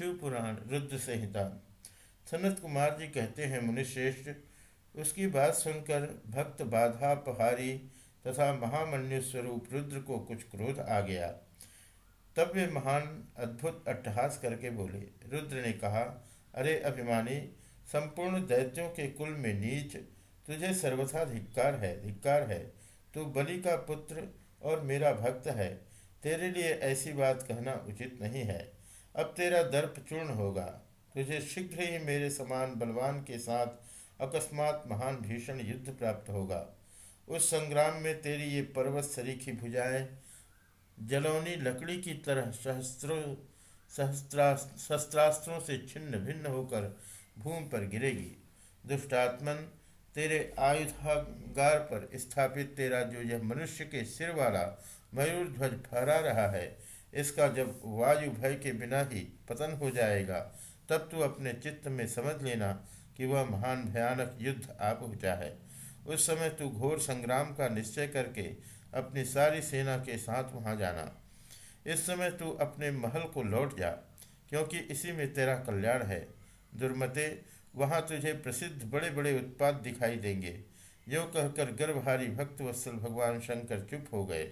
शिव पुराण रुद्र संहिता। सनत कुमार जी कहते हैं मुनिश्रेष्ठ उसकी बात सुनकर भक्त बाधा पहारी तथा महामन्यु स्वरूप रुद्र को कुछ क्रोध आ गया। तब वे महान अद्भुत अट्टहास करके बोले। रुद्र ने कहा, अरे अभिमानी, संपूर्ण दैत्यों के कुल में नीच तुझे सर्वथा धिक्कार है धिक्कार है। तू बलि का पुत्र और मेरा भक्त है। तेरे लिए ऐसी बात कहना उचित नहीं है। अब तेरा दर्प चूर्ण होगा। तुझे शीघ्र ही मेरे समान बलवान के साथ अकस्मात महान भीषण युद्ध प्राप्त होगा। उस संग्राम में तेरी ये पर्वत सरीखी भुजाएँ, जलौनी लकड़ी की तरह सहस्त्रों, सहस्त्रा, शस्त्रास्त्रों से छिन्न भिन्न होकर भूमि पर गिरेगी। दुष्टात्मन, तेरे आयुधागार पर स्थापित तेरा जो यह मनुष्य के सिर वाला मयूर ध्वज फहरा रहा है इसका जब वायु भय के बिना ही पतन हो जाएगा, तब तू अपने चित्त में समझ लेना कि वह महान भयानक युद्ध आ पहुँचा है उस समय तू घोर संग्राम का निश्चय करके अपनी सारी सेना के साथ वहाँ जाना। इस समय तू अपने महल को लौट जा, क्योंकि इसी में तेरा कल्याण है। दुर्मते, वहाँ तुझे प्रसिद्ध बड़े बड़े उत्पाद दिखाई देंगे। यो कहकर गर्भहारी भक्त वत्सल भगवान शंकर चुप हो गए।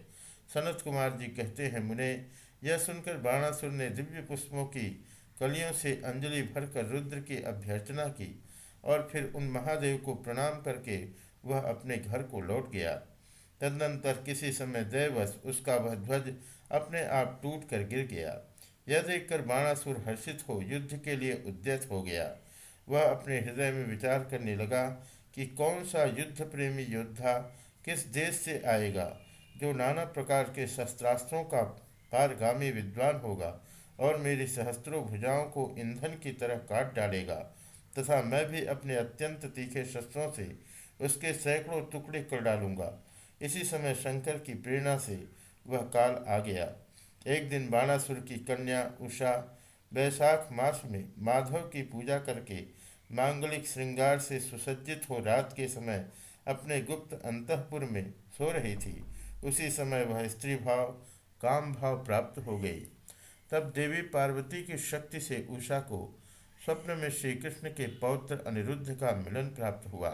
सनत कुमार जी कहते हैं, मुने यह सुनकर बाणासुर ने दिव्य पुष्पों की कलियों से अंजलि भरकर रुद्र की अभ्यर्थना की और फिर उन महादेव को प्रणाम करके वह अपने घर को लौट गया। तदनंतर किसी समय दैवश उसका वह ध्वज अपने आप टूट कर गिर गया। यह देखकर बाणासुर हर्षित हो युद्ध के लिए उद्यत हो गया। वह अपने हृदय में विचार करने लगा कि कौन सा युद्ध प्रेमी योद्धा किस देश से आएगा जो नाना प्रकार के शस्त्रास्त्रों का पारगामी विद्वान होगा और मेरी सहस्त्रों भुजाओं को ईंधन की तरह काट डालेगा, तथा मैं भी अपने अत्यंत तीखे शस्त्रों से उसके सैकड़ों टुकड़े कर डालूँगा। इसी समय शंकर की प्रेरणा से वह काल आ गया। एक दिन बाणासुर की कन्या उषा वैशाख मास में माधव की पूजा करके मांगलिक श्रृंगार से सुसज्जित हो रात के समय अपने गुप्त अंतपुर में सो रही थी। उसी समय वह स्त्री भाव काम भाव प्राप्त हो गई। तब देवी पार्वती की शक्ति से उषा को स्वप्न में श्री कृष्ण के पौत्र अनिरुद्ध का मिलन प्राप्त हुआ।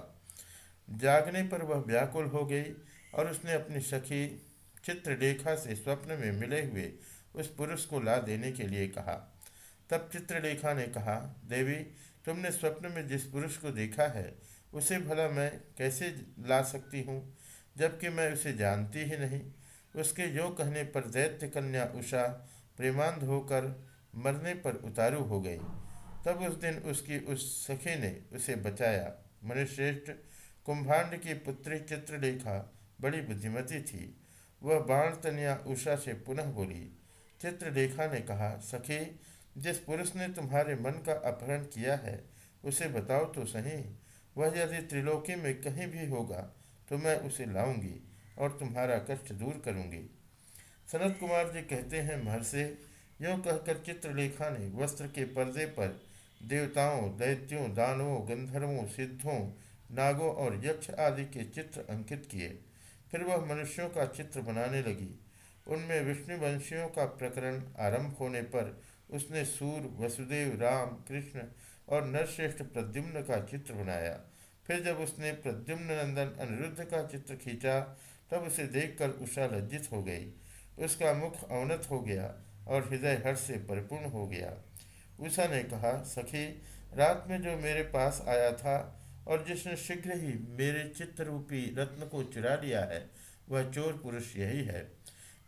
जागने पर वह व्याकुल हो गई और उसने अपनी सखी चित्रलेखा से स्वप्न में मिले हुए उस पुरुष को ला देने के लिए कहा। तब चित्रलेखा ने कहा, देवी, तुमने स्वप्न में जिस पुरुष को देखा है, उसे भला मैं कैसे ला सकती हूँ, जबकि मैं उसे जानती ही नहीं। उसके यो कहने पर दैत्य कन्या उषा प्रेमांध होकर मरने पर उतारू हो गई। तब उस दिन उसकी उस सखी ने उसे बचाया। मनुश्रेष्ठ कुंभांड की पुत्री चित्रलेखा बड़ी बुद्धिमती थी। वह बाण तनिया उषा से पुनः बोली, चित्रलेखा ने कहा, सखी, जिस पुरुष ने तुम्हारे मन का अपहरण किया है, उसे बताओ तो सही। वह यदि त्रिलोकी में कहीं भी होगा तो मैं उसे लाऊँगी। और तुम्हारा कष्ट दूर करूँगी। सनत कुमार जी कहते हैं, महर्षि, यों कहकर चित्रलेखा ने वस्त्र के पर्दे पर देवताओं, दैत्यों, दानवों, गंधर्वों, सिद्धों, नागों और यक्ष आदि के चित्र अंकित किए। फिर वह मनुष्यों का चित्र बनाने लगी। उनमें विष्णुवंशियों का प्रकरण आरंभ होने पर उसने सूर, वसुदेव, राम, कृष्ण और नरश्रेष्ठ प्रद्युम्न का चित्र बनाया। फिर जब उसने प्रद्युम्न नंदन अनिरुद्ध का चित्र खींचा तब उसे देखकर उषा लज्जित हो गई। उसका मुख अवनत हो गया और हृदय हर्ष से परिपूर्ण हो गया। उषा ने कहा, सखी, रात में जो मेरे पास आया था और जिसने शीघ्र ही मेरे चित्तरूपी रत्न को चुरा लिया है, वह चोर पुरुष यही है।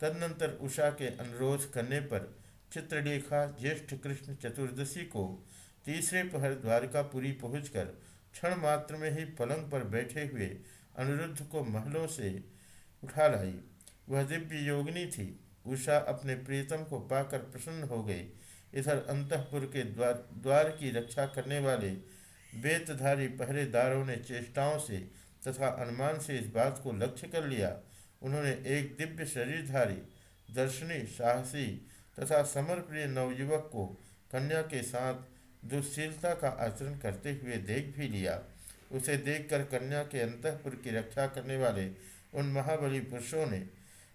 तदनंतर उषा के अनुरोध करने पर चित्रलेखा ज्येष्ठ कृष्ण चतुर्दशी को तीसरे पहर द्वारकापुरी पहुंचकर क्षण मात्र में ही पलंग पर बैठे हुए अनिरुद्ध को महलों से उठा लाई। वह दिव्य योगिनी थी। उषा अपने प्रियतम को पाकर प्रसन्न हो गई। इधर अंतपुर के द्वार द्वार की रक्षा करने वाले वेतधारी पहरेदारों ने चेष्टाओं से तथा अनुमान से इस बात को लक्ष्य कर लिया। उन्होंने एक दिव्य शरीरधारी, दर्शनी, साहसी तथा समर्प्रिय नवयुवक को कन्या के साथ दुशीलता का आचरण करते हुए देख भी लिया। उसे देखकर कन्या के अंतपुर की रक्षा करने वाले उन महाबली पुरुषों ने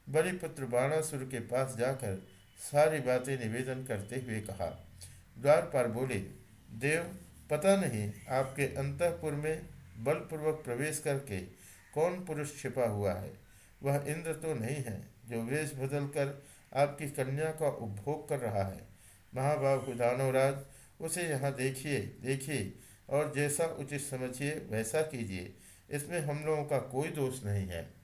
बलिपुत्र बाणासुर के पास जाकर सारी बातें निवेदन करते हुए कहा। द्वार पर बोले, देव, पता नहीं आपके अंतपुर में बलपूर्वक प्रवेश करके कौन पुरुष छिपा हुआ है? वह इंद्र तो नहीं है जो वेश बदल कर आपकी कन्या का उपभोग कर रहा है। महाबाहु दानवराज, उसे यहाँ देखिए देखिए, और जैसा उचित समझिए, वैसा कीजिए। इसमें हम लोगों का कोई दोष नहीं है।